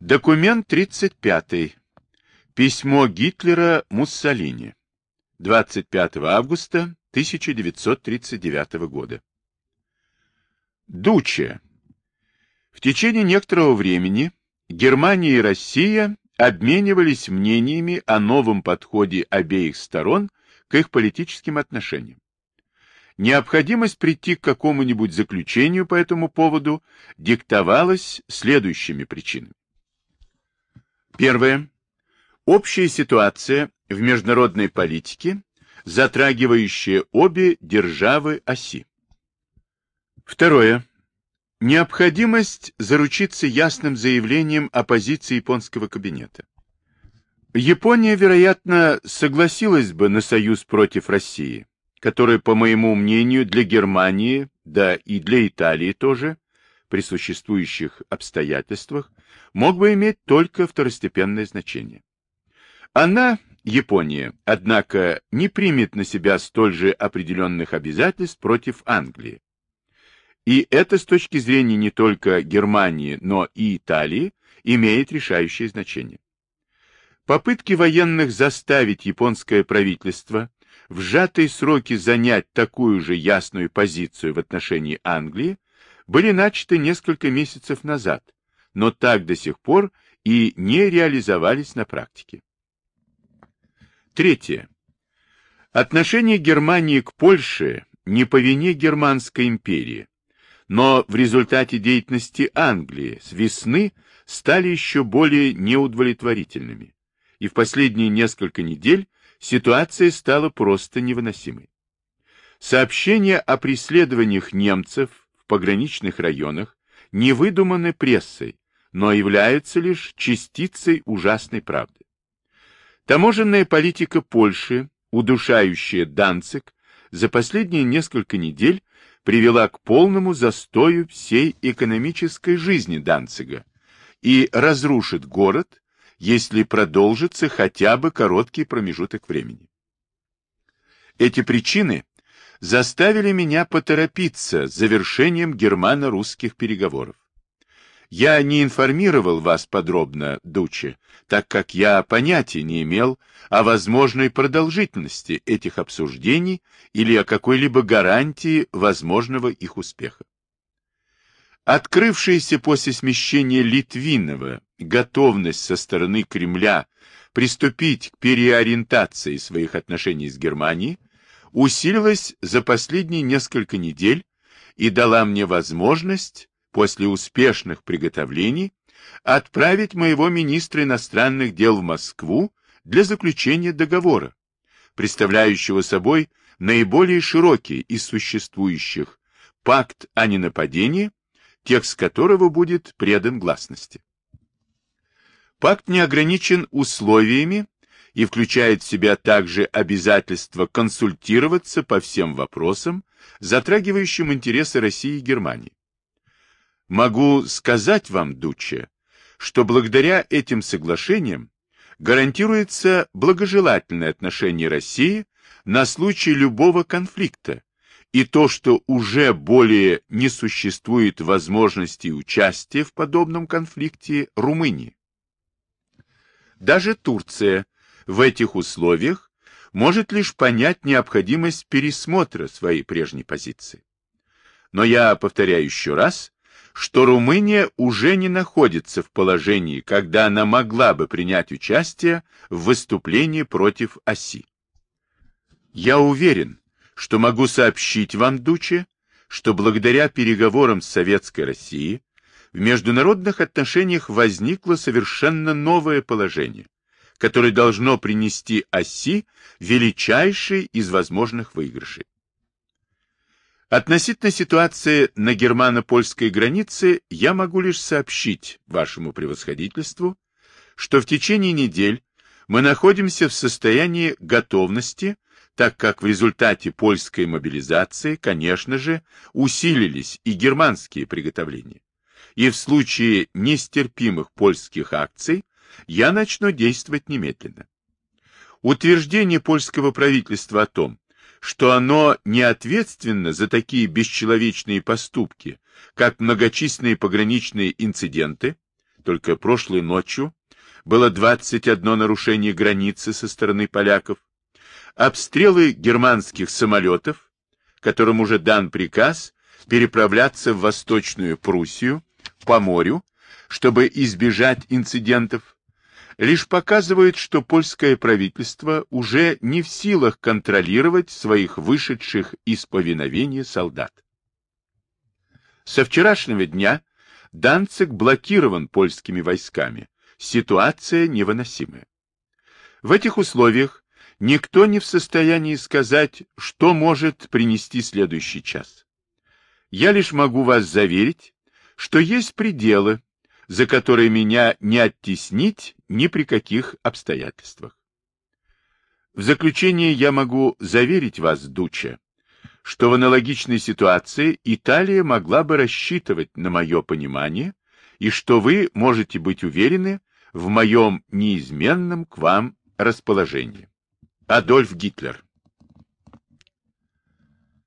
Документ 35. Письмо Гитлера Муссолини. 25 августа 1939 года. Дуче. В течение некоторого времени Германия и Россия обменивались мнениями о новом подходе обеих сторон к их политическим отношениям. Необходимость прийти к какому-нибудь заключению по этому поводу диктовалась следующими причинами. Первое. Общая ситуация в международной политике, затрагивающая обе державы оси. Второе. Необходимость заручиться ясным заявлением о позиции японского кабинета. Япония, вероятно, согласилась бы на союз против России, который, по моему мнению, для Германии, да и для Италии тоже, при существующих обстоятельствах, мог бы иметь только второстепенное значение. Она, Япония, однако, не примет на себя столь же определенных обязательств против Англии. И это с точки зрения не только Германии, но и Италии имеет решающее значение. Попытки военных заставить японское правительство в сжатые сроки занять такую же ясную позицию в отношении Англии были начаты несколько месяцев назад, но так до сих пор и не реализовались на практике. Третье. Отношение Германии к Польше не по вине Германской империи, но в результате деятельности Англии с весны стали еще более неудовлетворительными, и в последние несколько недель ситуация стала просто невыносимой. Сообщения о преследованиях немцев пограничных районах не выдуманы прессой, но являются лишь частицей ужасной правды. Таможенная политика Польши, удушающая Данцик, за последние несколько недель привела к полному застою всей экономической жизни Данцига и разрушит город, если продолжится хотя бы короткий промежуток времени. Эти причины заставили меня поторопиться с завершением германо-русских переговоров. Я не информировал вас подробно, Дуче, так как я понятия не имел о возможной продолжительности этих обсуждений или о какой-либо гарантии возможного их успеха. Открывшаяся после смещения Литвинова готовность со стороны Кремля приступить к переориентации своих отношений с Германией усилилась за последние несколько недель и дала мне возможность после успешных приготовлений отправить моего министра иностранных дел в Москву для заключения договора, представляющего собой наиболее широкий из существующих пакт о ненападении, текст которого будет предан гласности. Пакт не ограничен условиями и включает в себя также обязательство консультироваться по всем вопросам, затрагивающим интересы России и Германии. Могу сказать вам, Дуче, что благодаря этим соглашениям гарантируется благожелательное отношение России на случай любого конфликта, и то, что уже более не существует возможности участия в подобном конфликте Румынии. Даже Турция в этих условиях может лишь понять необходимость пересмотра своей прежней позиции. Но я повторяю еще раз, что Румыния уже не находится в положении, когда она могла бы принять участие в выступлении против оси. Я уверен, что могу сообщить вам, Дуче, что благодаря переговорам с Советской Россией в международных отношениях возникло совершенно новое положение, которое должно принести оси величайший из возможных выигрышей. Относительно ситуации на германо-польской границе я могу лишь сообщить вашему превосходительству, что в течение недель мы находимся в состоянии готовности, так как в результате польской мобилизации, конечно же, усилились и германские приготовления. И в случае нестерпимых польских акций я начну действовать немедленно. Утверждение польского правительства о том, что оно не ответственно за такие бесчеловечные поступки, как многочисленные пограничные инциденты, только прошлой ночью было 21 нарушение границы со стороны поляков, обстрелы германских самолетов, которым уже дан приказ переправляться в Восточную Пруссию по морю, чтобы избежать инцидентов, лишь показывают, что польское правительство уже не в силах контролировать своих вышедших из повиновения солдат. Со вчерашнего дня Данцик блокирован польскими войсками. Ситуация невыносимая. В этих условиях никто не в состоянии сказать, что может принести следующий час. Я лишь могу вас заверить, что есть пределы, за которые меня не оттеснить ни при каких обстоятельствах. В заключение я могу заверить вас, Дуча, что в аналогичной ситуации Италия могла бы рассчитывать на мое понимание и что вы можете быть уверены в моем неизменном к вам расположении. Адольф Гитлер